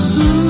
soon.